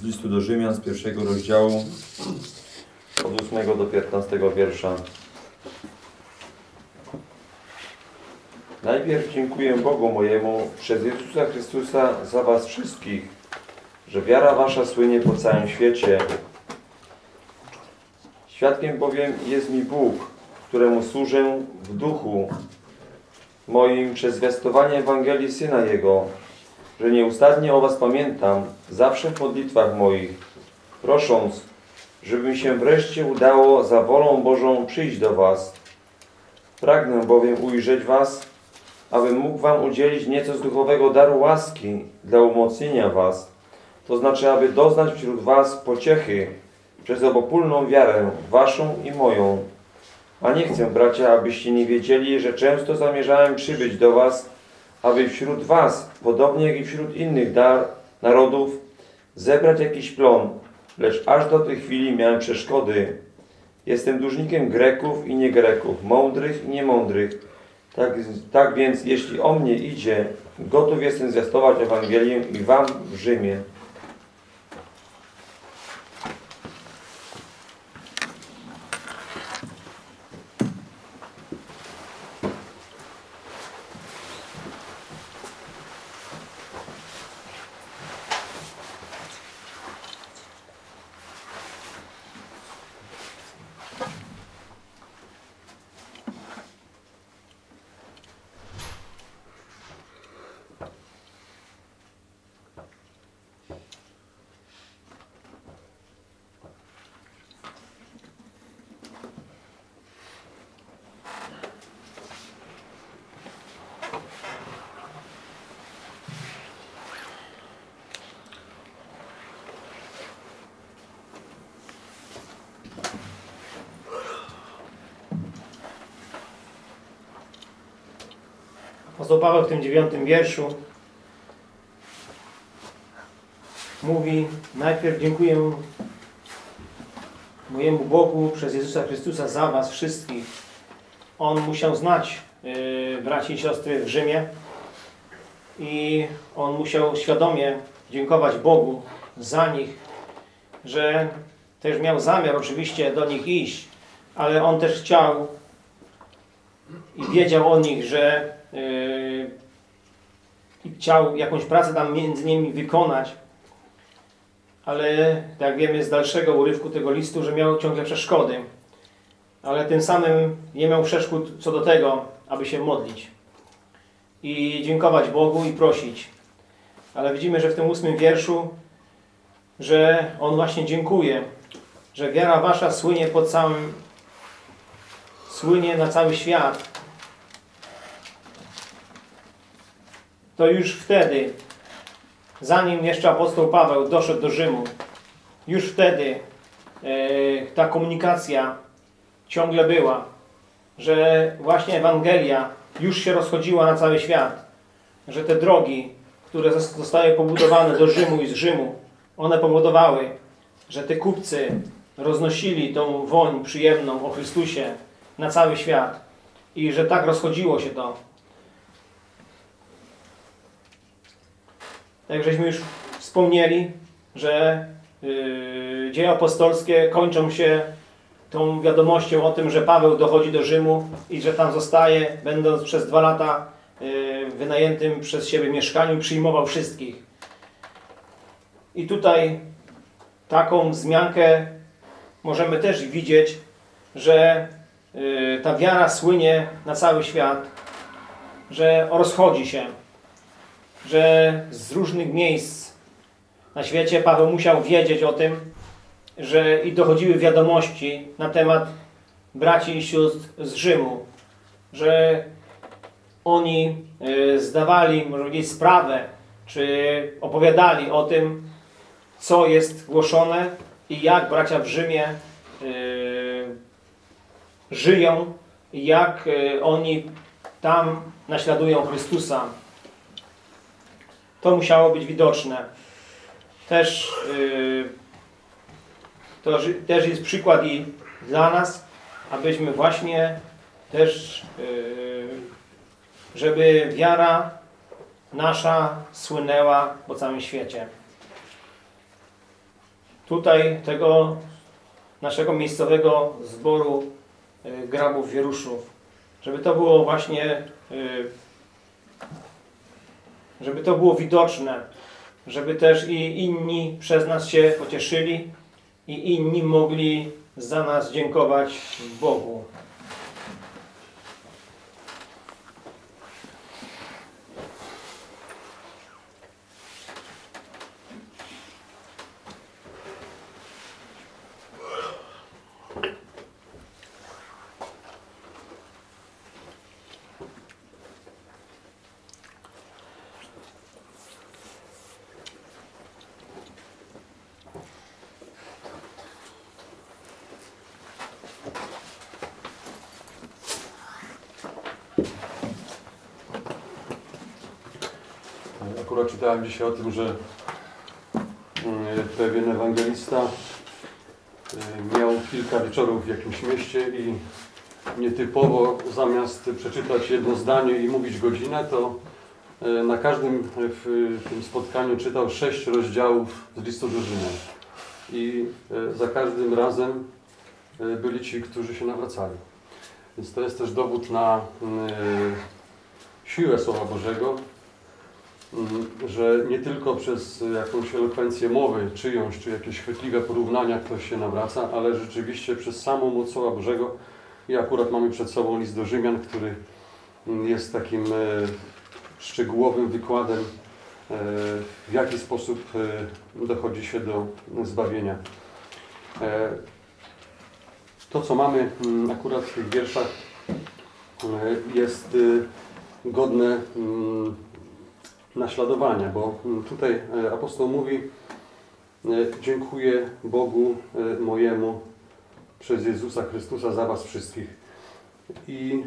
z listu do Rzymian z pierwszego rozdziału od 8 do 15 wiersza. Najpierw dziękuję Bogu mojemu przez Jezusa Chrystusa za was wszystkich, że wiara wasza słynie po całym świecie. Świadkiem bowiem jest mi Bóg, któremu służę w duchu moim przez zwiastowanie Ewangelii Syna Jego, że nieustannie o was pamiętam, zawsze w modlitwach moich, prosząc, żeby mi się wreszcie udało za wolą Bożą przyjść do was. Pragnę bowiem ujrzeć was, abym mógł wam udzielić nieco z duchowego daru łaski dla umocnienia was, to znaczy, aby doznać wśród was pociechy przez obopólną wiarę waszą i moją. A nie chcę, bracia, abyście nie wiedzieli, że często zamierzałem przybyć do was, aby wśród was, podobnie jak i wśród innych narodów, zebrać jakiś plon, lecz aż do tej chwili miałem przeszkody. Jestem dłużnikiem Greków i nie Greków, mądrych i niemądrych. Tak, tak więc, jeśli o mnie idzie, gotów jestem zwiastować Ewangelię i wam w Rzymie. Apostoł Paweł w tym dziewiątym wierszu mówi najpierw dziękuję mojemu Bogu przez Jezusa Chrystusa za was wszystkich. On musiał znać yy, braci i siostry w Rzymie i on musiał świadomie dziękować Bogu za nich, że też miał zamiar oczywiście do nich iść, ale on też chciał i wiedział o nich, że chciał jakąś pracę tam między nimi wykonać, ale jak wiemy z dalszego urywku tego listu, że miał ciągle przeszkody, ale tym samym nie miał przeszkód co do tego, aby się modlić i dziękować Bogu i prosić. Ale widzimy, że w tym ósmym wierszu, że on właśnie dziękuje, że wiara wasza słynie po całym, słynie na cały świat, to już wtedy, zanim jeszcze apostoł Paweł doszedł do Rzymu, już wtedy e, ta komunikacja ciągle była, że właśnie Ewangelia już się rozchodziła na cały świat, że te drogi, które zos- zostały pobudowane do Rzymu i z Rzymu, one powodowały, że te kupcy roznosili tą woń przyjemną o Chrystusie na cały świat i że tak rozchodziło się to. Jak żeśmy już wspomnieli, że yy, dzieje apostolskie kończą się tą wiadomością o tym, że Paweł dochodzi do Rzymu i że tam zostaje, będąc przez dwa lata yy, wynajętym przez siebie mieszkaniu przyjmował wszystkich. I tutaj taką wzmiankę możemy też widzieć, że yy, ta wiara słynie na cały świat, że rozchodzi się że z różnych miejsc na świecie Paweł musiał wiedzieć o tym, że i dochodziły wiadomości na temat braci i sióstr z Rzymu, że oni y, zdawali, może sprawę, czy opowiadali o tym, co jest głoszone i jak bracia w Rzymie y, żyją jak y, oni tam naśladują Chrystusa to musiało być widoczne. Też, yy, to też jest przykład i dla nas, abyśmy właśnie też, yy, żeby wiara nasza słynęła po całym świecie. tutaj tego naszego miejscowego zboru y, grabów wieruszów. Żeby to było właśnie, y, żeby to było widoczne, żeby też i inni przez nas się pocieszyli i inni mogli za nas dziękować Bogu. Akurat czytałem dzisiaj o tym, że mm, pewien ewangelista y, miał kilka wieczorów w jakimś mieście i nietypowo zamiast przeczytać jedno zdanie i mówić godzinę, to y, na każdym w tym spotkaniu czytał sześć rozdziałów z listu Rzymian. I y, za każdym razem y, byli ci, którzy się nawracali. Więc to jest też dowód na y, siłę Słowa Bożego, że nie tylko przez jakąś elokwencję mowy czyjąś, czy jakieś chwytliwe porównania ktoś się nawraca, ale rzeczywiście przez samą moc Słowa Bożego i akurat mamy przed sobą list do Rzymian, który jest takim e, szczegółowym wykładem, e, w jaki sposób e, dochodzi się do zbawienia. To, co mamy mm, akurat w tych wierszach, jest godne mm, naśladowania, bo mm, tutaj e, apostoł mówi e, dziękuję Bogu e, mojemu przez Jezusa Chrystusa za was wszystkich. I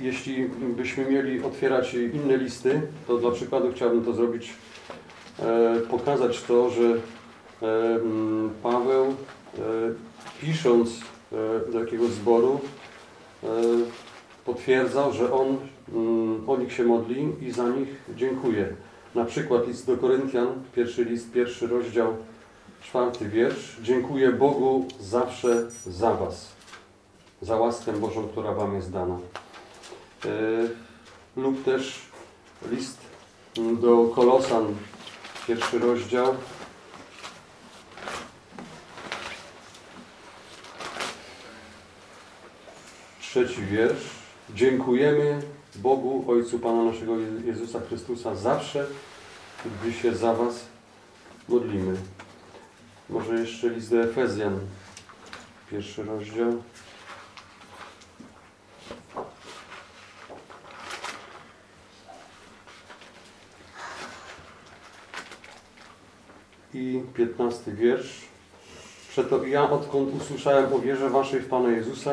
jeśli byśmy mieli otwierać inne listy, to dla przykładu chciałbym to zrobić, pokazać to, że Paweł pisząc do jakiegoś zboru potwierdzał, że on o nich się modli i za nich dziękuję. Na przykład list do Koryntian, pierwszy list, pierwszy rozdział, czwarty wiersz. Dziękuję Bogu zawsze za Was, za łaskę Bożą, która Wam jest dana. E, lub też list do Kolosan, pierwszy rozdział, trzeci wiersz. Dziękujemy Bogu, Ojcu Pana naszego Je- Jezusa Chrystusa zawsze, gdy się za Was modlimy. Może jeszcze list do Efezjan, pierwszy rozdział. I piętnasty wiersz. Przeto ja, odkąd usłyszałem o wierze Waszej w Pana Jezusa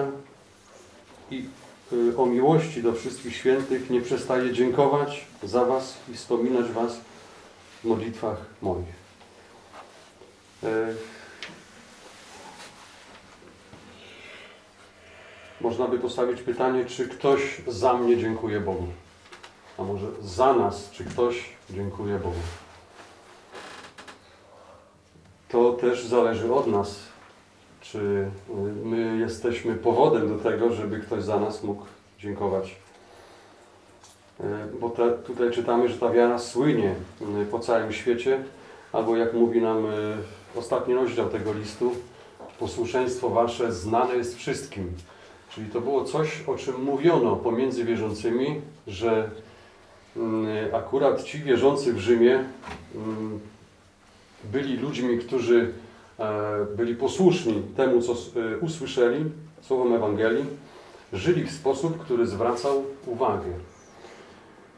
i o miłości do wszystkich świętych nie przestaję dziękować za Was i wspominać Was w modlitwach moich. E, Można by postawić pytanie, czy ktoś za mnie dziękuję Bogu? A może za nas, czy ktoś dziękuję Bogu? To też zależy od nas, czy y, my jesteśmy powodem do tego, żeby ktoś za nas mógł dziękować. Y, Bo ta, tutaj czytamy, że ta wiara słynie y, po całym świecie, albo jak mówi nam ostatni rozdział tego listu, posłuszeństwo wasze znane jest wszystkim. Czyli to było coś, o czym mówiono pomiędzy wierzącymi, że akurat ci wierzący w Rzymie mm, byli ludźmi, którzy byli posłuszni temu, co e, usłyszeli, słowom Ewangelii, żyli w sposób, który zwracał uwagę.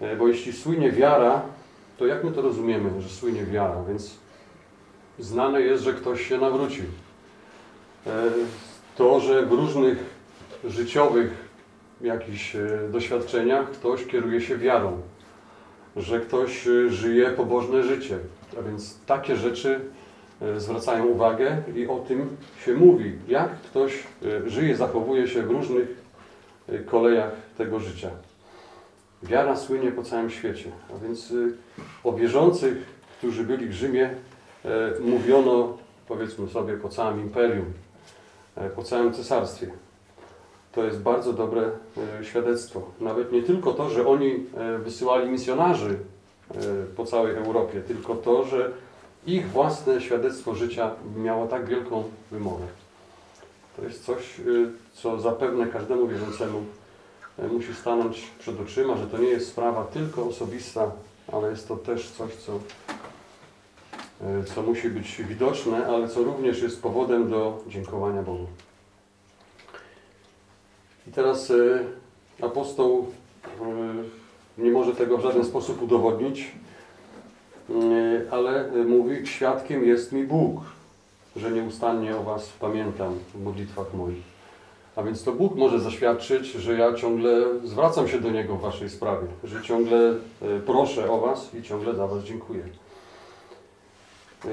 E, Bo jeśli słynie wiara, to jak my to rozumiemy, że słynie wiara? Więc znane jest, że ktoś się nawrócił. E, To, że w różnych życiowych jakichś e, doświadczeniach ktoś kieruje się wiarą, że ktoś e, żyje pobożne życie. A więc takie rzeczy e, zwracają uwagę i o tym się mówi, jak ktoś e, żyje, zachowuje się w różnych e, kolejach tego życia. Wiara słynie po całym świecie, a więc e, o wierzących, którzy byli w Rzymie, e, mówiono powiedzmy sobie po całym imperium, e, po całym cesarstwie. To jest bardzo dobre e, świadectwo. Nawet nie tylko to, że oni e, wysyłali misjonarzy e, po całej Europie, tylko to, że ich własne świadectwo życia miało tak wielką wymowę. To jest coś, y, co zapewne każdemu wierzącemu y, musi stanąć przed oczyma, że to nie jest sprawa tylko osobista, ale jest to też coś, co, y, co musi być widoczne, ale co również jest powodem do dziękowania Bogu. I teraz apostoł nie może tego w żaden sposób udowodnić, ale y, mówi, świadkiem jest mi Bóg, że nieustannie o Was pamiętam w modlitwach moich. A więc to Bóg może zaświadczyć, że ja ciągle zwracam się do Niego w Waszej sprawie, że ciągle e, proszę o Was i ciągle za Was dziękuję. E,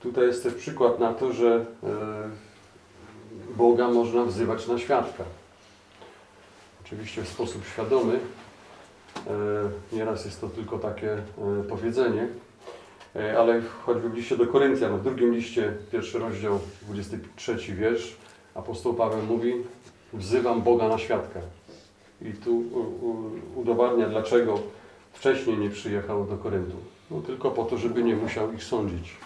Tutaj jest też przykład na to, że e, Boga można wzywać na świadka. Oczywiście w sposób świadomy. E, Nieraz jest to tylko takie e, powiedzenie. E, Ale choćby w liście do Koryntian, w drugim liście, pierwszy rozdział, 23 wiersz, apostoł Paweł mówi, wzywam Boga na świadka. I tu udowadnia, dlaczego wcześniej nie przyjechał do Koryntu. No tylko po to, żeby nie musiał ich sądzić.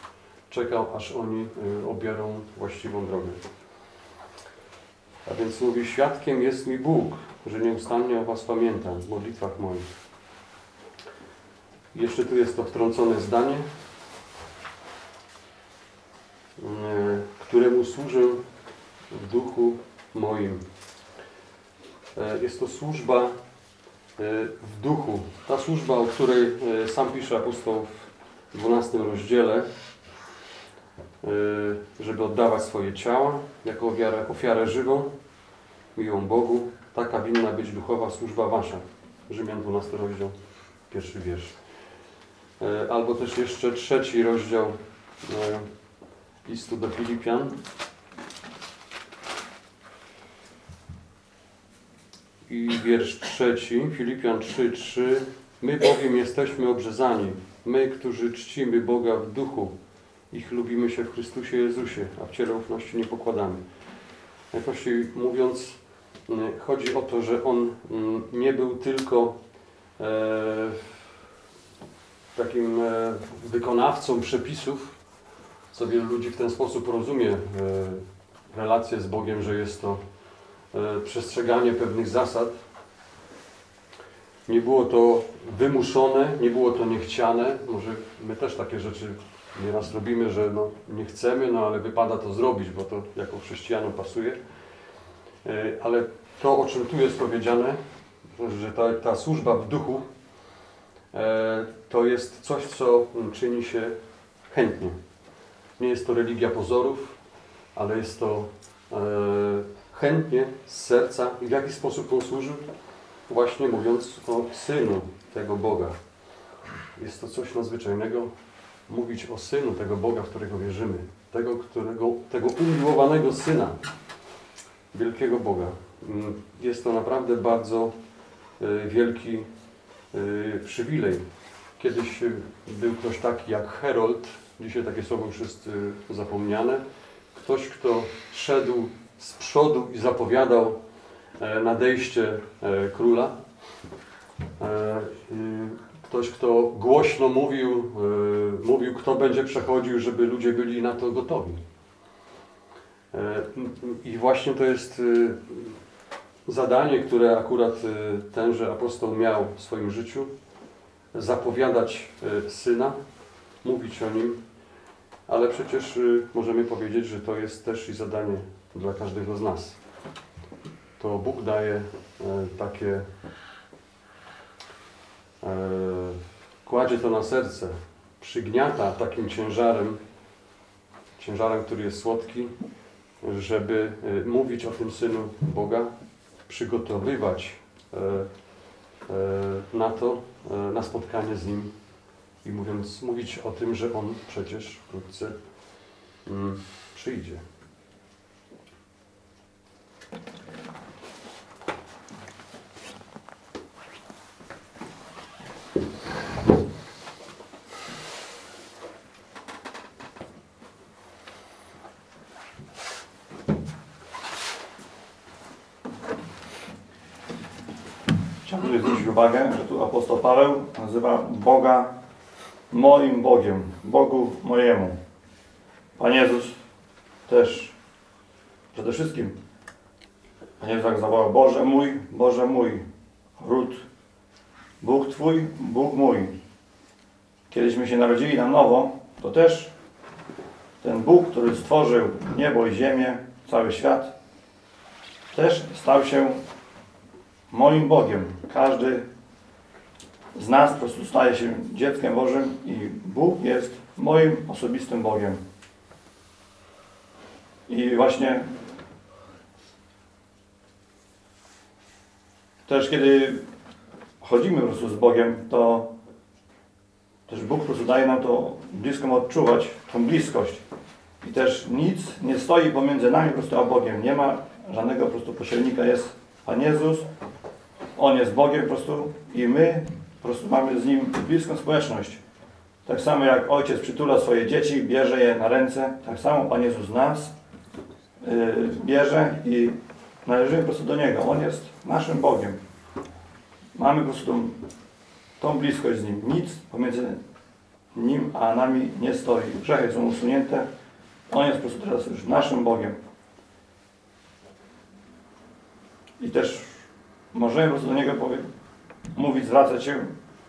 Czekał, aż oni obiorą właściwą drogę. A więc mówi, świadkiem jest mi Bóg, że nieustannie o Was pamiętam w modlitwach moich. Jeszcze tu jest to wtrącone zdanie, e, któremu służę w duchu moim. E, Jest to służba e, w duchu. Ta służba, o której sam pisze apostoł w 12 rozdziale, żeby oddawać swoje ciała jako ofiarę, ofiarę żywą, miłą Bogu. Taka winna być duchowa służba wasza. Rzymian 12 rozdział, pierwszy wiersz. E, Albo też jeszcze trzeci rozdział e, listu do Filipian. I wiersz trzeci, Filipian 3:3. My bowiem jesteśmy obrzezani, my, którzy czcimy Boga w duchu i chlubimy się w Chrystusie Jezusie, a w ciele ufności nie pokładamy. Najprościej mówiąc, chodzi o to, że on mm, nie był tylko e, takim e, wykonawcą przepisów, co wielu ludzi w ten sposób rozumie e, relację z Bogiem, że jest to przestrzeganie pewnych zasad. Nie było to wymuszone, nie było to niechciane. Może my też takie rzeczy nieraz robimy, że no, nie chcemy, no ale wypada to zrobić, bo to jako chrześcijanom pasuje. E, Ale to, o czym tu jest powiedziane, że ta, ta służba w duchu, e, to jest coś, co czyni się chętnie. Nie jest to religia pozorów, ale jest to e, chętnie, z serca. I w jaki sposób on służył? Właśnie mówiąc o Synu tego Boga. Jest to coś nadzwyczajnego mówić o Synu tego Boga, w którego wierzymy. Tego, którego, tego umiłowanego Syna, wielkiego Boga. Mm, Jest to naprawdę bardzo e, wielki e, przywilej. Kiedyś e, był ktoś taki jak Herold, dzisiaj takie słowo już jest zapomniane. Ktoś, kto szedł z przodu i zapowiadał e, nadejście e, króla. E, y, Ktoś, kto głośno mówił, mówił, kto będzie przechodził, żeby ludzie byli na to gotowi. E, I właśnie to jest e, zadanie, które akurat e, tenże apostoł miał w swoim życiu. Zapowiadać e, Syna, mówić o Nim, ale przecież możemy powiedzieć, że to jest też i zadanie dla każdego z nas. To Bóg daje e, takie, e, kładzie to na serce, przygniata takim ciężarem, ciężarem, który jest słodki, żeby e, mówić o tym Synu Boga, przygotowywać e, e, na to, na spotkanie z Nim i mówiąc, mówić o tym, że On przecież wkrótce mm, przyjdzie. żeby zwrócić uwagę, że tu apostoł Paweł nazywa Boga moim Bogiem, Bogu mojemu. Pan Jezus też przede wszystkim Pan Jezus tak zawołał Boże mój, Boże mój, ród Bóg Twój, Bóg mój. Kiedyśmy się narodzili na nowo, to też ten Bóg, który stworzył niebo i ziemię, cały świat, też stał się moim Bogiem. Każdy z nas po prostu staje się dzieckiem Bożym i Bóg jest moim osobistym Bogiem. I właśnie też kiedy chodzimy po prostu z Bogiem, to też Bóg po prostu daje nam to bliską odczuwać, tą bliskość. I też nic nie stoi pomiędzy nami po prostu a Bogiem. Nie ma żadnego po prostu pośrednika. Jest Pan Jezus, On jest Bogiem po prostu i my po prostu mamy z Nim bliską społeczność. Tak samo jak Ojciec przytula swoje dzieci, bierze je na ręce, tak samo Pan Jezus nas yy, bierze i należymy po prostu do Niego. On jest naszym Bogiem. Mamy po prostu tą, tą bliskość z Nim. Nic pomiędzy Nim a nami nie stoi. Grzechy są usunięte. On jest po prostu teraz już naszym Bogiem. I też możemy po prostu do Niego powie, mówić, zwracać się,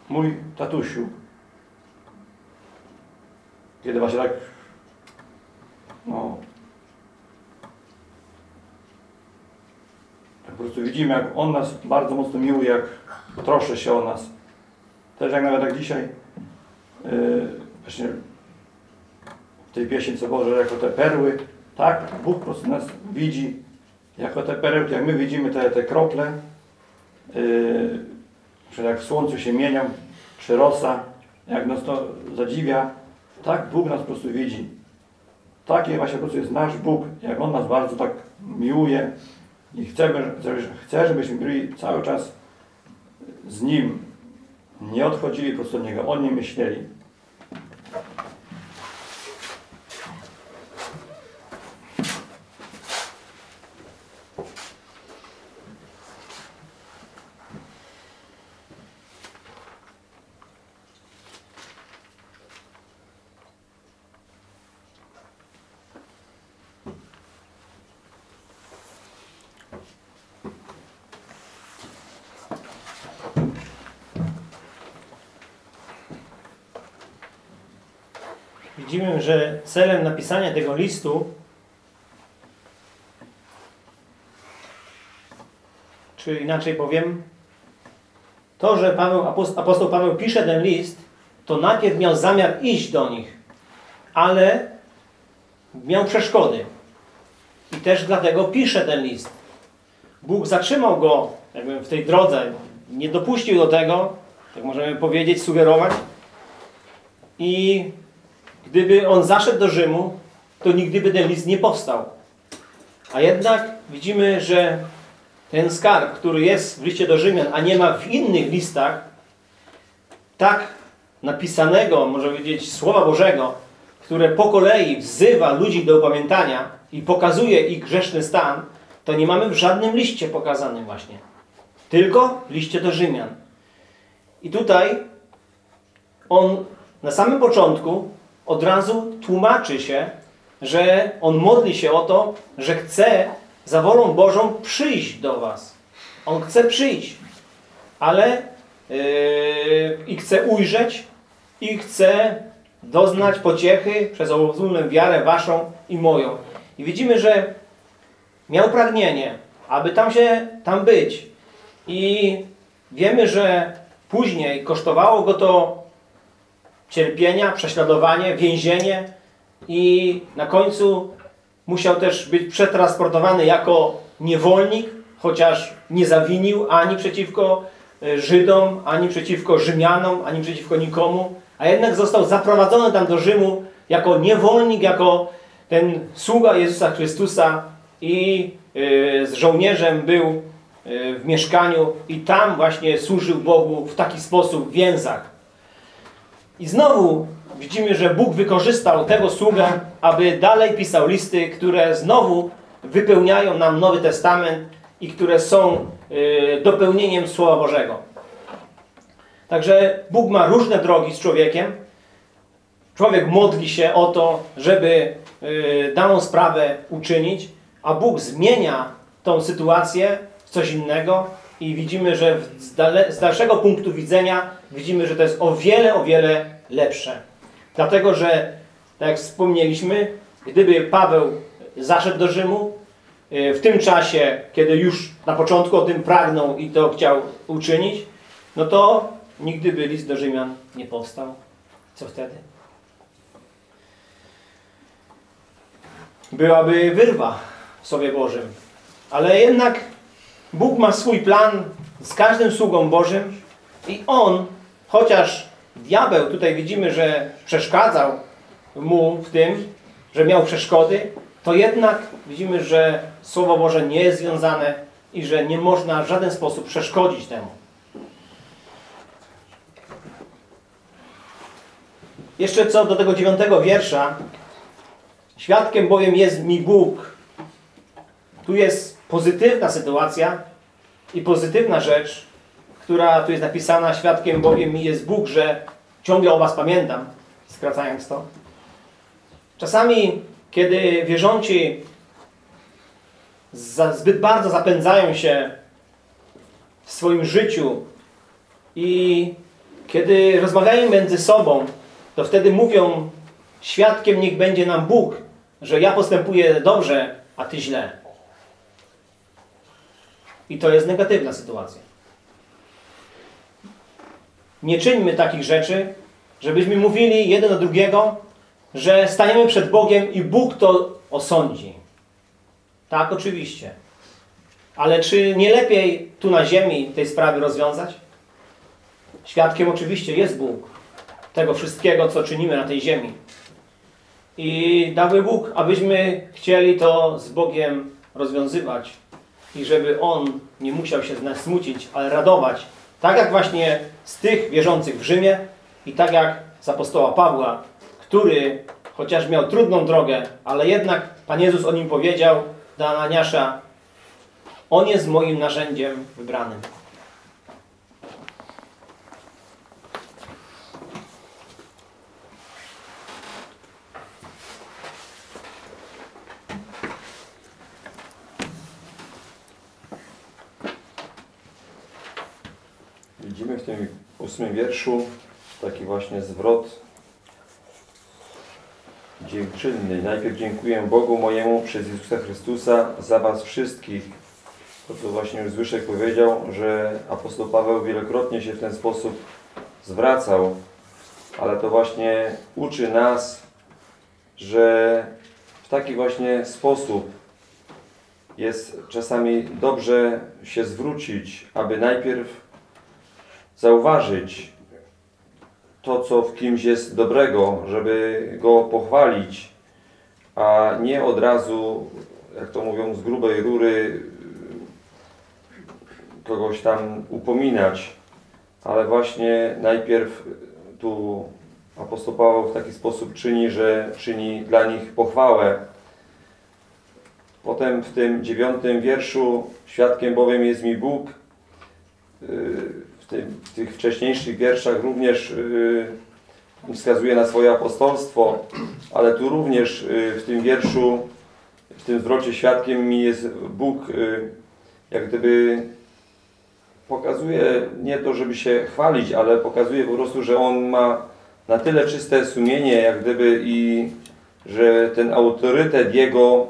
mój tatusiu. Kiedy właśnie tak, no, tak po prostu widzimy, jak On nas bardzo mocno miłuje, jak troszczy się o nas. Też jak nawet jak dzisiaj, yy, właśnie w tej pieśni Co Boże, jako te perły, tak, Bóg po prostu nas widzi jako te perełki, jak my widzimy te, te krople, yy, że jak w słońcu się mienią, czy rosa, jak nas to zadziwia, tak Bóg nas po prostu widzi. Taki właśnie po prostu jest nasz Bóg, jak On nas bardzo tak miłuje i chcemy, chce, żebyśmy byli cały czas z Nim, nie odchodzili po prostu od Niego, o Nim myśleli. Widzimy, że celem napisania tego listu czy inaczej powiem, to, że Paweł, apostoł, Paweł pisze ten list, to najpierw miał zamiar iść do nich, ale miał przeszkody. I też dlatego pisze ten list. Bóg zatrzymał go jakby w tej drodze, nie dopuścił do tego, tak możemy powiedzieć, sugerować. I gdyby on zaszedł do Rzymu, to nigdy by ten list nie powstał. A jednak widzimy, że ten skarb, który jest w liście do Rzymian, a nie ma w innych listach, tak napisanego, może powiedzieć, Słowa Bożego, które po kolei wzywa ludzi do upamiętania i pokazuje ich grzeszny stan, to nie mamy w żadnym liście pokazanym właśnie. Tylko w liście do Rzymian. I tutaj on na samym początku od razu tłumaczy się, że on modli się o to, że chce za wolą Bożą przyjść do was. On chce przyjść, ale yy, i chce ujrzeć i chce doznać pociechy przez ogólną wiarę waszą i moją. I widzimy, że miał pragnienie, aby tam się, tam być. I wiemy, że później kosztowało go to cierpienia, prześladowanie, więzienie i na końcu musiał też być przetransportowany jako niewolnik, chociaż nie zawinił ani przeciwko e, Żydom, ani przeciwko Rzymianom, ani przeciwko nikomu, a jednak został zaprowadzony tam do Rzymu jako niewolnik, jako ten sługa Jezusa Chrystusa i e, z żołnierzem był e, w mieszkaniu i tam właśnie służył Bogu w taki sposób w więzach. I znowu widzimy, że Bóg wykorzystał tego sługę, aby dalej pisał listy, które znowu wypełniają nam Nowy Testament i które są y, dopełnieniem Słowa Bożego. Także Bóg ma różne drogi z człowiekiem. Człowiek modli się o to, żeby y, daną sprawę uczynić, a Bóg zmienia tą sytuację w coś innego i widzimy, że z dalszego punktu widzenia widzimy, że to jest o wiele, o wiele lepsze. Dlatego, że tak jak wspomnieliśmy, gdyby Paweł zaszedł do Rzymu, y, w tym czasie, kiedy już na początku o tym pragnął i to chciał uczynić, no to nigdy by list do Rzymian nie powstał. Co wtedy? Byłaby wyrwa w Słowie Bożym. Ale jednak Bóg ma swój plan z każdym sługą Bożym i On, chociaż diabeł tutaj widzimy, że przeszkadzał mu w tym, że miał przeszkody, to jednak widzimy, że Słowo Boże nie jest związane i że nie można w żaden sposób przeszkodzić temu. Jeszcze co do tego dziewiątego wiersza. Świadkiem bowiem jest mi Bóg. Tu jest pozytywna sytuacja i pozytywna rzecz, która tu jest napisana. Świadkiem bowiem mi jest Bóg, że ciągle o Was pamiętam, skracając to. Czasami, kiedy wierząci za, zbyt bardzo zapędzają się w swoim życiu i kiedy rozmawiają między sobą, to wtedy mówią, świadkiem niech będzie nam Bóg, że ja postępuję dobrze, a Ty źle. I to jest negatywna sytuacja. Nie czyńmy takich rzeczy, żebyśmy mówili jeden do drugiego, że staniemy przed Bogiem i Bóg to osądzi. Tak, oczywiście. Ale czy nie lepiej tu na ziemi tej sprawy rozwiązać? Świadkiem oczywiście jest Bóg tego wszystkiego, co czynimy na tej ziemi. I dałby Bóg, abyśmy chcieli to z Bogiem rozwiązywać i żeby On nie musiał się z nas smucić, ale radować. Tak jak właśnie z tych wierzących w Rzymie i tak jak z apostoła Pawła, który chociaż miał trudną drogę, ale jednak Pan Jezus o nim powiedział do Ananiasza On jest moim narzędziem wybranym. Widzimy w tym ósmym wierszu taki właśnie zwrot dziękczynny. Najpierw dziękuję Bogu mojemu przez Jezusa Chrystusa za was wszystkich. To co właśnie już Zbyszek powiedział, że apostoł Paweł wielokrotnie się w ten sposób zwracał, ale to właśnie uczy nas, że w taki właśnie sposób jest czasami dobrze się zwrócić, aby najpierw zauważyć to, co w kimś jest dobrego, żeby go pochwalić, a nie od razu, jak to mówią, z grubej rury kogoś tam upominać, ale właśnie najpierw tu apostoł Paweł w taki sposób czyni, że czyni dla nich pochwałę. Potem w tym dziewiątym wierszu świadkiem bowiem jest mi Bóg, yy, w, tym, w tych wcześniejszych wierszach również yy, wskazuje na swoje apostolstwo, ale tu również yy, w tym wierszu, w tym zwrocie świadkiem mi jest Bóg, yy, jak gdyby pokazuje nie to, żeby się chwalić, ale pokazuje po prostu, że On ma na tyle czyste sumienie, jak gdyby i że ten autorytet Jego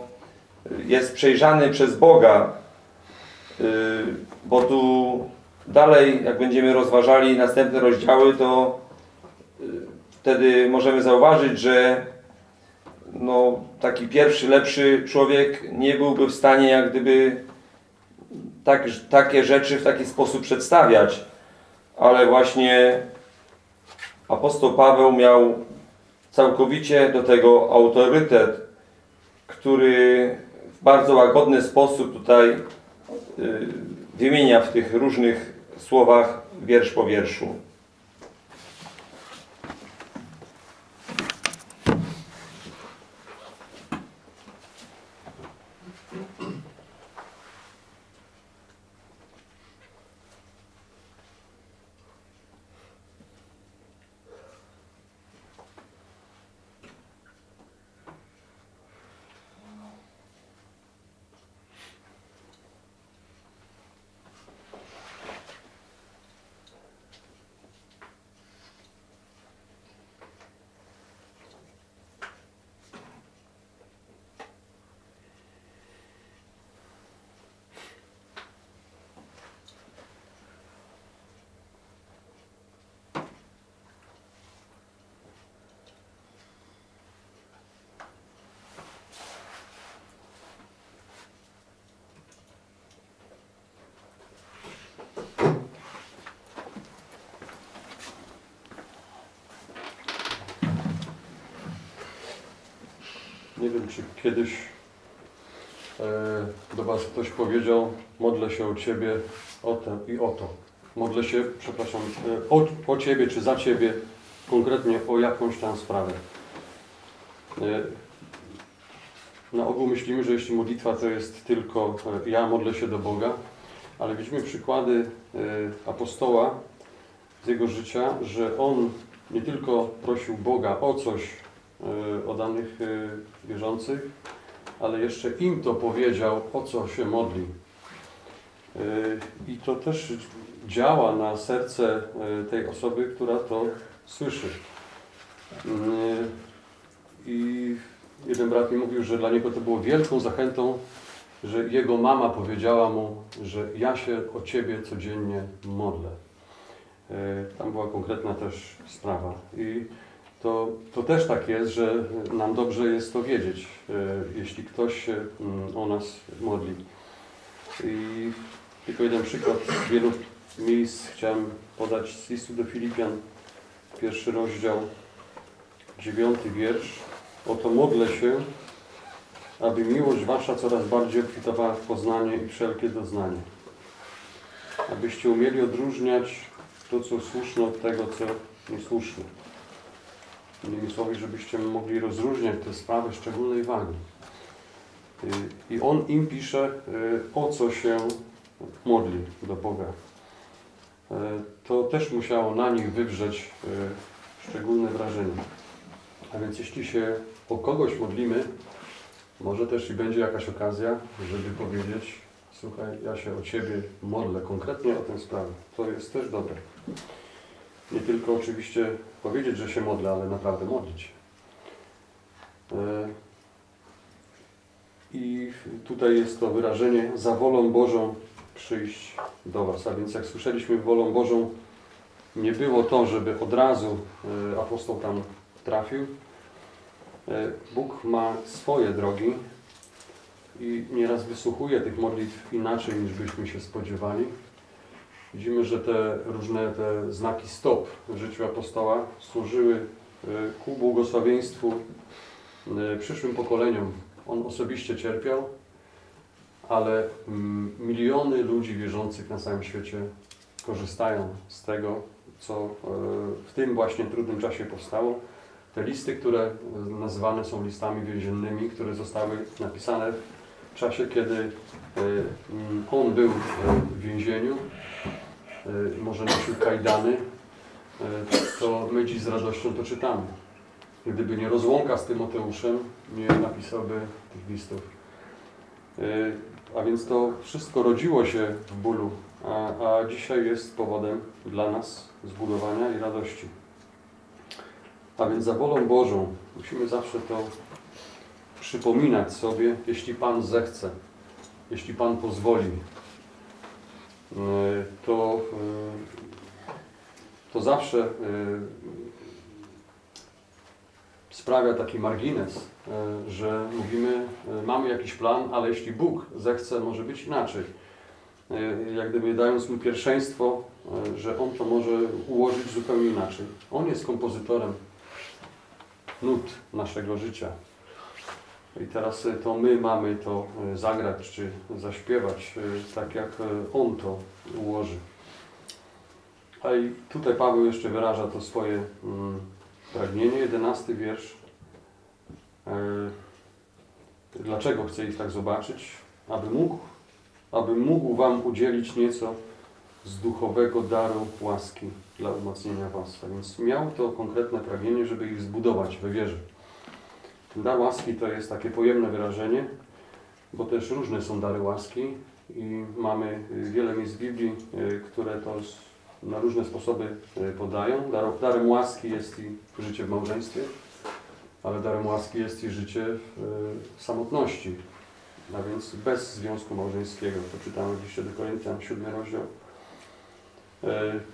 jest przejrzany przez Boga, bo tu dalej, jak będziemy rozważali następne rozdziały, to y, wtedy możemy zauważyć, że no, taki pierwszy, lepszy człowiek nie byłby w stanie jak gdyby tak, takie rzeczy w taki sposób przedstawiać. Ale właśnie apostoł Paweł miał całkowicie do tego autorytet, który w bardzo łagodny sposób tutaj y, wymienia w tych różnych słowach wiersz po wierszu. Nie wiem, czy kiedyś e, do Was ktoś powiedział, modlę się o Ciebie, o to i o to. Modlę się, przepraszam, e, o, o Ciebie czy za Ciebie, konkretnie o jakąś tam sprawę. E, na ogół myślimy, że jeśli modlitwa to jest tylko ja modlę się do Boga, ale widzimy przykłady apostoła z jego życia, że on nie tylko prosił Boga o coś o danych e, wierzących, ale jeszcze im to powiedział, o co się modli. E, I to też działa na serce tej osoby, która to słyszy. I jeden brat mi mówił, że dla niego to było wielką zachętą, że jego mama powiedziała mu, że ja się o Ciebie codziennie modlę. Tam była konkretna też sprawa. I to, to też tak jest, że nam dobrze jest to wiedzieć, e, jeśli ktoś się mm, o nas modli. I tylko jeden przykład z wielu miejsc chciałem podać z listu do Filipian, pierwszy rozdział, dziewiąty wiersz. Oto modlę się, aby miłość Wasza coraz bardziej obfitowała w poznanie i wszelkie doznanie. Abyście umieli odróżniać to, co słuszne od tego, co niesłuszne. Innymi słowy, żebyście mogli rozróżniać te sprawy szczególnej wagi. I on im pisze, y, o co się modli do Boga. Y, To też musiało na nich wywrzeć y, szczególne wrażenie. A więc jeśli się o kogoś modlimy, może też i będzie jakaś okazja, żeby powiedzieć, słuchaj, ja się o Ciebie modlę, konkretnie o tę sprawę. To jest też dobre. Nie tylko oczywiście powiedzieć, że się modlę, ale naprawdę modlić. E, I tutaj jest to wyrażenie za wolą Bożą przyjść do Was. A więc jak słyszeliśmy wolą Bożą, nie było to, żeby od razu e, apostoł tam trafił. E, Bóg ma swoje drogi i nieraz wysłuchuje tych modlitw inaczej niż byśmy się spodziewali. Widzimy, że te różne te znaki stop w życiu apostoła służyły e, ku błogosławieństwu e, przyszłym pokoleniom. On osobiście cierpiał, ale mm, miliony ludzi wierzących na całym świecie korzystają z tego, co e, w tym właśnie trudnym czasie powstało. Te listy, które nazywane są listami więziennymi, które zostały napisane w czasie, kiedy mm, on był w więzieniu, może nosił kajdany, e, to my dziś z radością to czytamy. Gdyby nie rozłąka z Tymoteuszem, nie napisałby tych listów. E, A więc to wszystko rodziło się w bólu, a, a dzisiaj jest powodem dla nas zbudowania i radości. A więc za wolą Bożą musimy zawsze to przypominać sobie, jeśli Pan zechce, jeśli Pan pozwoli, to, e, to zawsze e, sprawia taki margines, że mówimy, mamy jakiś plan, ale jeśli Bóg zechce, może być inaczej. Jak gdyby dając mu pierwszeństwo, że On to może ułożyć zupełnie inaczej. On jest kompozytorem nut naszego życia. I teraz e, to my mamy to e, zagrać czy zaśpiewać e, tak, jak On to ułoży. A i tutaj Paweł jeszcze wyraża to swoje mm, pragnienie, jedenasty wiersz. Dlaczego chce ich tak zobaczyć? Aby mógł, aby mógł Wam udzielić nieco z duchowego daru łaski dla umocnienia Was. Więc miał to konkretne pragnienie, żeby ich zbudować we wierze. Dar łaski to jest takie pojemne wyrażenie, bo też różne są dary łaski i mamy y, wiele miejsc w Biblii, y, które to na różne sposoby y, podają. Dar- Darem łaski jest i życie w małżeństwie, ale darem łaski jest i życie w samotności, a więc bez związku małżeńskiego. To czytamy w liście do Koryntian, 7 rozdział.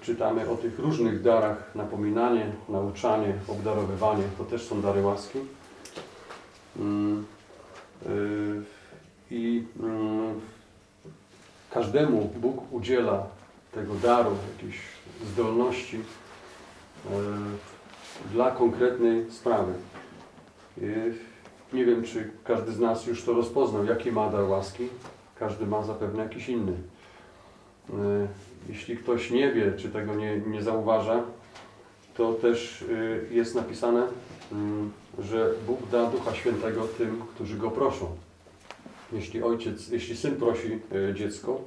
Czytamy o tych różnych darach, napominanie, nauczanie, obdarowywanie, to też są dary łaski. Mm, y, I mm, każdemu Bóg udziela tego daru, jakiejś zdolności y, dla konkretnej sprawy. Y, nie wiem, czy każdy z nas już to rozpoznał, jaki ma dar łaski. Każdy ma zapewne jakiś inny. Jeśli ktoś nie wie, czy tego nie, nie zauważa, to też jest napisane, że Bóg da Ducha Świętego tym, którzy Go proszą. Jeśli ojciec, jeśli syn prosi e, dziecko,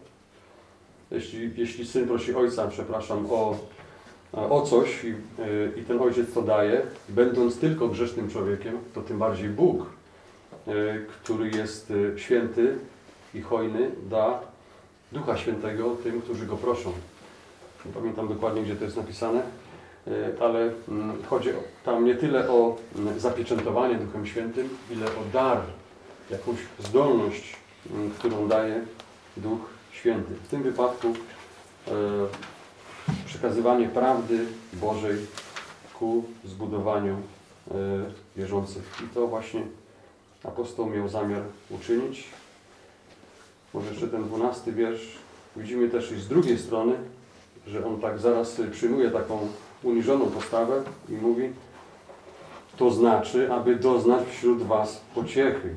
jeśli, jeśli syn prosi ojca, przepraszam, o, o coś i, e, i ten ojciec to daje, będąc tylko grzesznym człowiekiem, to tym bardziej Bóg, który jest święty i hojny, da Ducha Świętego tym, którzy Go proszą. Nie pamiętam dokładnie, gdzie to jest napisane, ale mm, chodzi tam nie tyle o mm, zapieczętowanie Duchem Świętym, ile o dar, jakąś zdolność, mm, którą daje Duch Święty. W tym wypadku e, przekazywanie prawdy Bożej ku zbudowaniu e, wierzących. I to właśnie apostoł miał zamiar uczynić. Może jeszcze ten dwunasty wiersz. Widzimy też i z drugiej strony, że on tak zaraz przyjmuje taką uniżoną postawę i mówi to znaczy, aby doznać wśród was pociechy.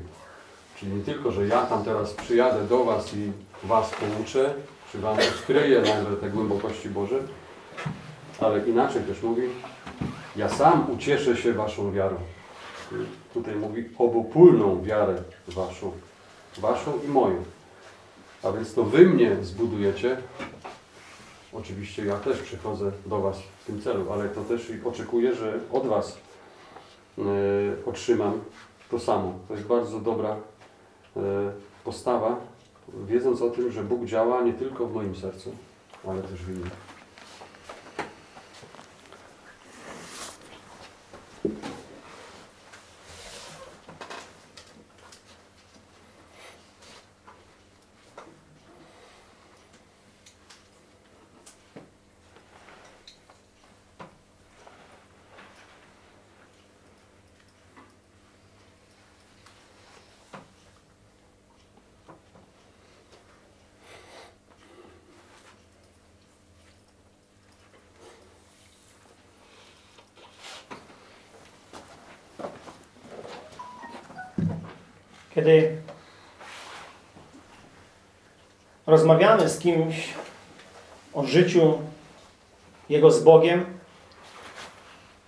Czyli nie tylko, że ja tam teraz przyjadę do was i was pouczę, czy wam odkryję nagle te głębokości Boże, ale inaczej też mówi, ja sam ucieszę się waszą wiarą. Tutaj mówi obopólną wiarę waszą, waszą i moją. A więc to wy mnie zbudujecie. Oczywiście ja też przychodzę do was w tym celu, ale to też oczekuję, że od was e, otrzymam to samo. To jest bardzo dobra e, postawa, wiedząc o tym, że Bóg działa nie tylko w moim sercu, ale też w innych. Kiedy rozmawiamy z kimś o życiu Jego z Bogiem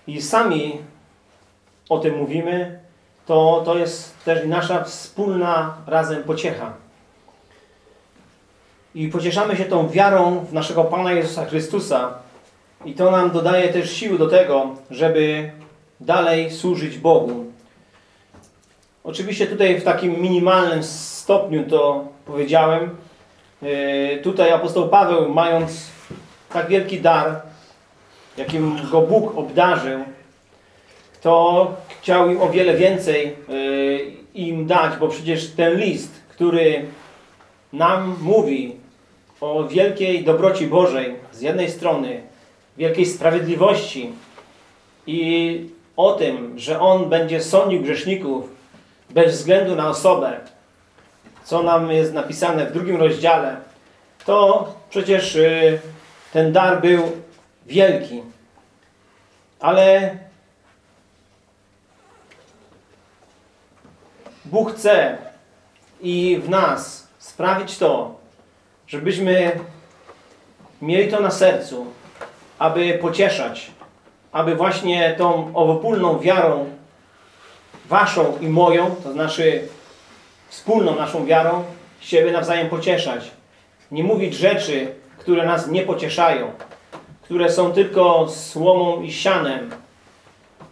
i sami o tym mówimy, to, to jest też nasza wspólna razem pociecha. I pocieszamy się tą wiarą w naszego Pana Jezusa Chrystusa i to nam dodaje też siły do tego, żeby dalej służyć Bogu. Oczywiście tutaj w takim minimalnym stopniu to powiedziałem. Yy, Tutaj apostoł Paweł, mając tak wielki dar, jakim go Bóg obdarzył, to chciał im o wiele więcej yy, im dać, bo przecież ten list, który nam mówi o wielkiej dobroci Bożej z jednej strony, wielkiej sprawiedliwości i o tym, że On będzie sądził grzeszników bez względu na osobę, co nam jest napisane w drugim rozdziale, to przecież y, ten dar był wielki. Ale Bóg chce i w nas sprawić to, żebyśmy mieli to na sercu, aby pocieszać, aby właśnie tą owopólną wiarą waszą i moją, to znaczy wspólną naszą wiarą, siebie nawzajem pocieszać. Nie mówić rzeczy, które nas nie pocieszają, które są tylko słomą i sianem.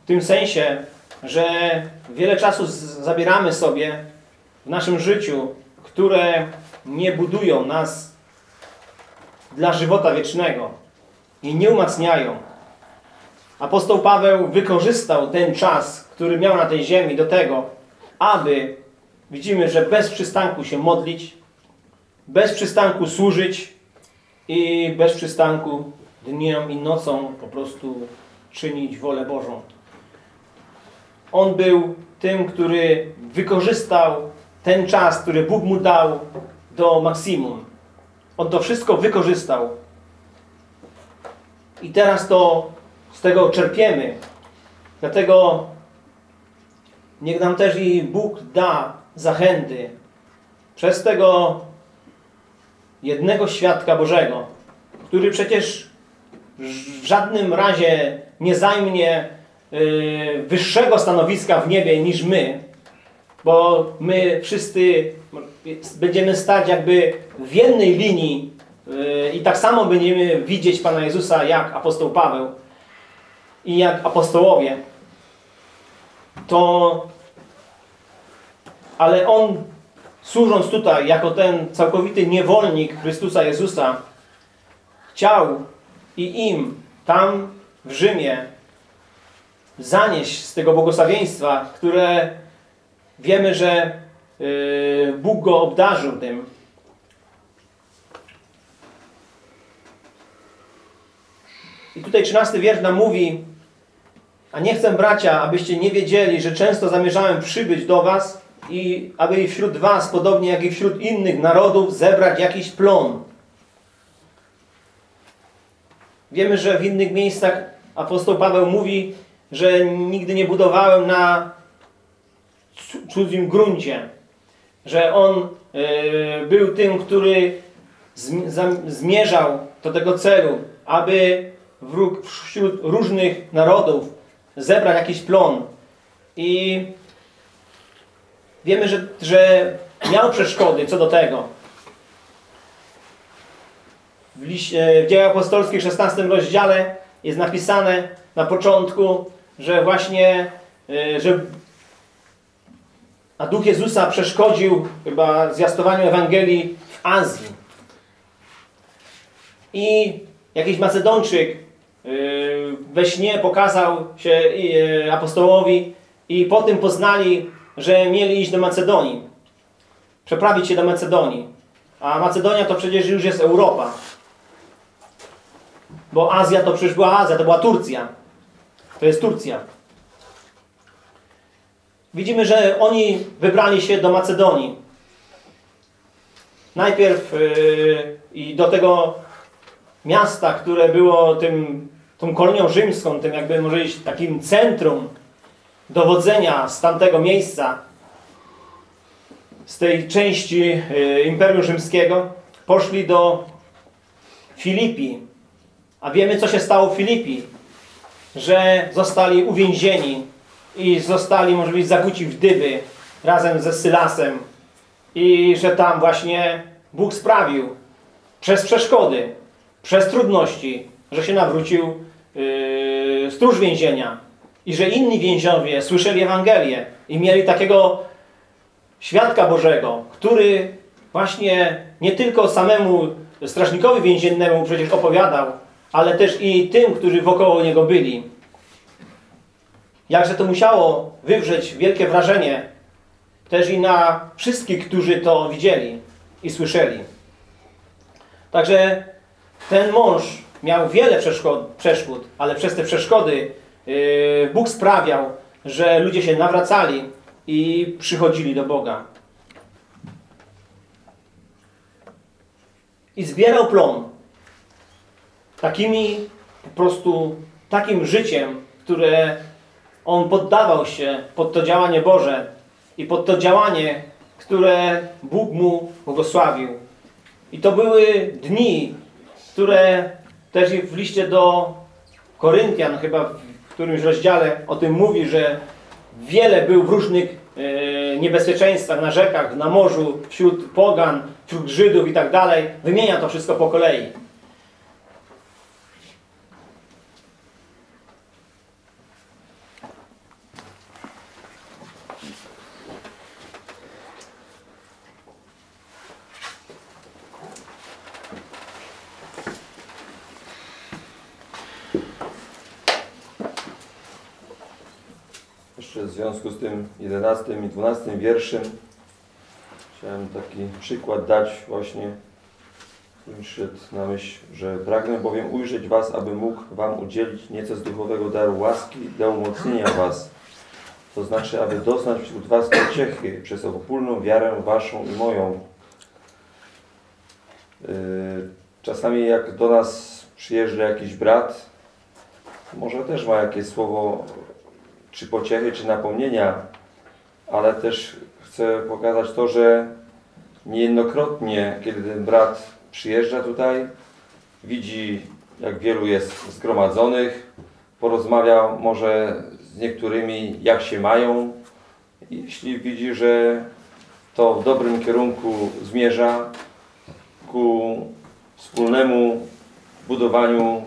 W tym sensie, że wiele czasu zabieramy sobie w naszym życiu, które nie budują nas dla żywota wiecznego i nie umacniają. Apostoł Paweł wykorzystał ten czas, który miał na tej ziemi do tego, aby, widzimy, że bez przystanku się modlić, bez przystanku służyć i bez przystanku dniem i nocą po prostu czynić wolę Bożą. On był tym, który wykorzystał ten czas, który Bóg mu dał do maksimum. On to wszystko wykorzystał. I teraz to z tego czerpiemy. Dlatego niech nam też i Bóg da zachęty przez tego jednego świadka Bożego, który przecież w żadnym razie nie zajmie y, wyższego stanowiska w niebie niż my, bo my wszyscy będziemy stać jakby w jednej linii y, i tak samo będziemy widzieć Pana Jezusa jak apostoł Paweł i jak apostołowie. To ale on służąc tutaj jako ten całkowity niewolnik Chrystusa Jezusa chciał i im tam w Rzymie zanieść z tego błogosławieństwa, które wiemy, że yy, Bóg go obdarzył tym. I tutaj 13 wiersz nam mówi A nie chcę, bracia, abyście nie wiedzieli, że często zamierzałem przybyć do was i aby wśród was, podobnie jak i wśród innych narodów, zebrać jakiś plon. Wiemy, że w innych miejscach apostoł Paweł mówi, że nigdy nie budowałem na cu- cudzym gruncie. Że on e, był tym, który zmierzał do tego celu, aby wśród różnych narodów zebrać jakiś plon. I wiemy, że, że miał przeszkody co do tego. W, liście, w Dziejach Apostolskich 16 rozdziale jest napisane na początku, że właśnie, y, że a Duch Jezusa przeszkodził chyba zwiastowaniu Ewangelii w Azji. I jakiś Macedończyk we śnie pokazał się y, apostołowi i po tym poznali, że mieli iść do Macedonii. Przeprawić się do Macedonii. A Macedonia to przecież już jest Europa. Bo Azja to przecież była Azja, to była Turcja. To jest Turcja. Widzimy, że oni wybrali się do Macedonii. Najpierw yy, i do tego miasta, które było tym, tą kolonią rzymską, tym jakby może iść takim centrum dowodzenia z tamtego miejsca, z tej części yy, Imperium Rzymskiego, poszli do Filipii. A wiemy, co się stało w Filipii. Że zostali uwięzieni i zostali, może być, zakuci w dyby razem ze Sylasem. I że tam właśnie Bóg sprawił przez przeszkody, przez trudności, że się nawrócił yy, stróż więzienia. I że inni więźniowie słyszeli Ewangelię i mieli takiego świadka Bożego, który właśnie nie tylko samemu strażnikowi więziennemu przecież opowiadał, ale też i tym, którzy wokoło niego byli. Jakże to musiało wywrzeć wielkie wrażenie też i na wszystkich, którzy to widzieli i słyszeli. Także ten mąż miał wiele przeszkód, przeszkód ale przez te przeszkody yy, Bóg sprawiał, że ludzie się nawracali i przychodzili do Boga. I zbierał plon takimi po prostu takim życiem, które on poddawał się pod to działanie Boże i pod to działanie, które Bóg mu błogosławił. I to były dni, które też w liście do Koryntian, chyba w którymś rozdziale o tym mówi, że wiele był w różnych e, niebezpieczeństwach na rzekach, na morzu, wśród pogan, wśród Żydów i tak dalej. Wymienia to wszystko po kolei. Jeszcze w związku z tym 11 i 12 wierszem chciałem taki przykład dać właśnie, który szedł na myśl, że pragnę bowiem ujrzeć Was, aby mógł Wam udzielić nieco z duchowego daru łaski dla umocnienia Was. To znaczy, aby doznać wśród Was pociechy przez obopólną wiarę Waszą i moją. Yy, Czasami jak do nas przyjeżdża jakiś brat, może też ma jakieś słowo czy pociechy, czy napomnienia, ale też chcę pokazać to, że niejednokrotnie, kiedy ten brat przyjeżdża tutaj, widzi jak wielu jest zgromadzonych, porozmawia może z niektórymi jak się mają. Jeśli widzi, że to w dobrym kierunku zmierza ku wspólnemu budowaniu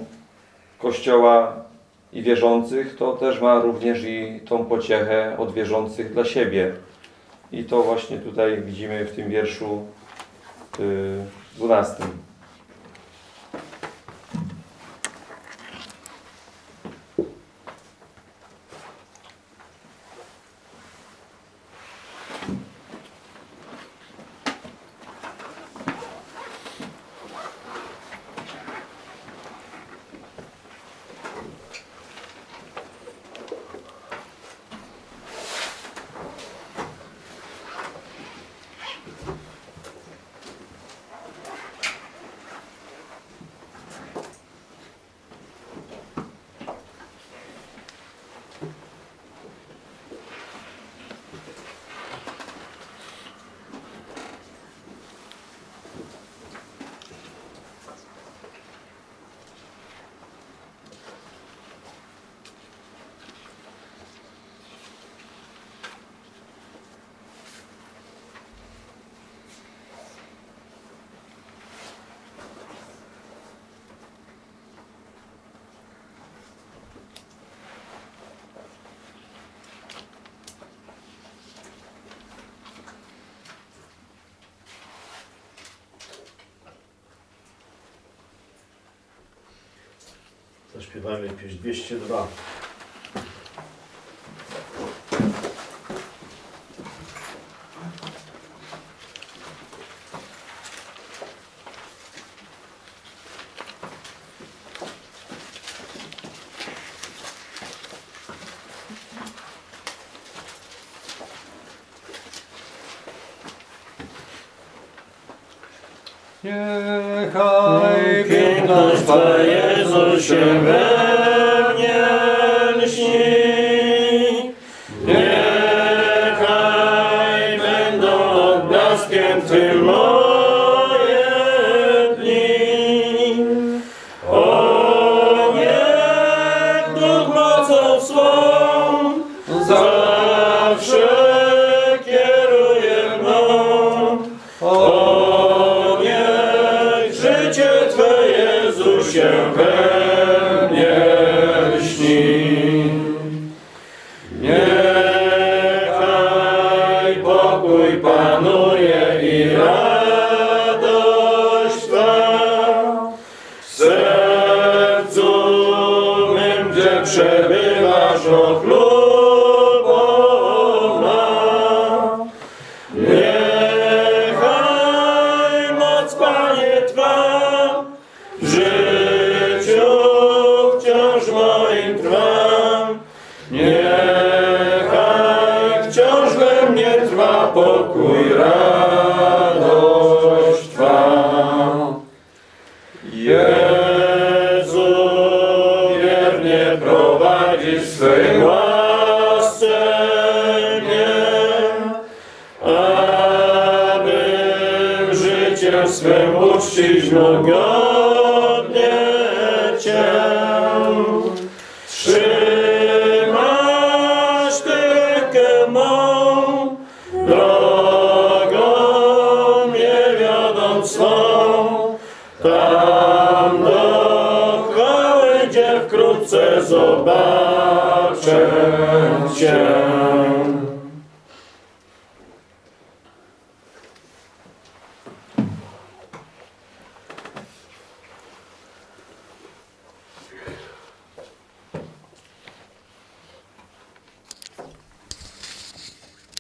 Kościoła i wierzących, to też ma również i tą pociechę od wierzących dla siebie. I to właśnie tutaj widzimy w tym wierszu y, 12. Zaśpiewajmy pieśń 202. Jezusie, przebywasz, o uczcić mógł godnie Cię. Trzymasz Ty rękę mą, drogą mnie wiodąc swą, tam do chwały, gdzie wkrótce zobaczę Cię.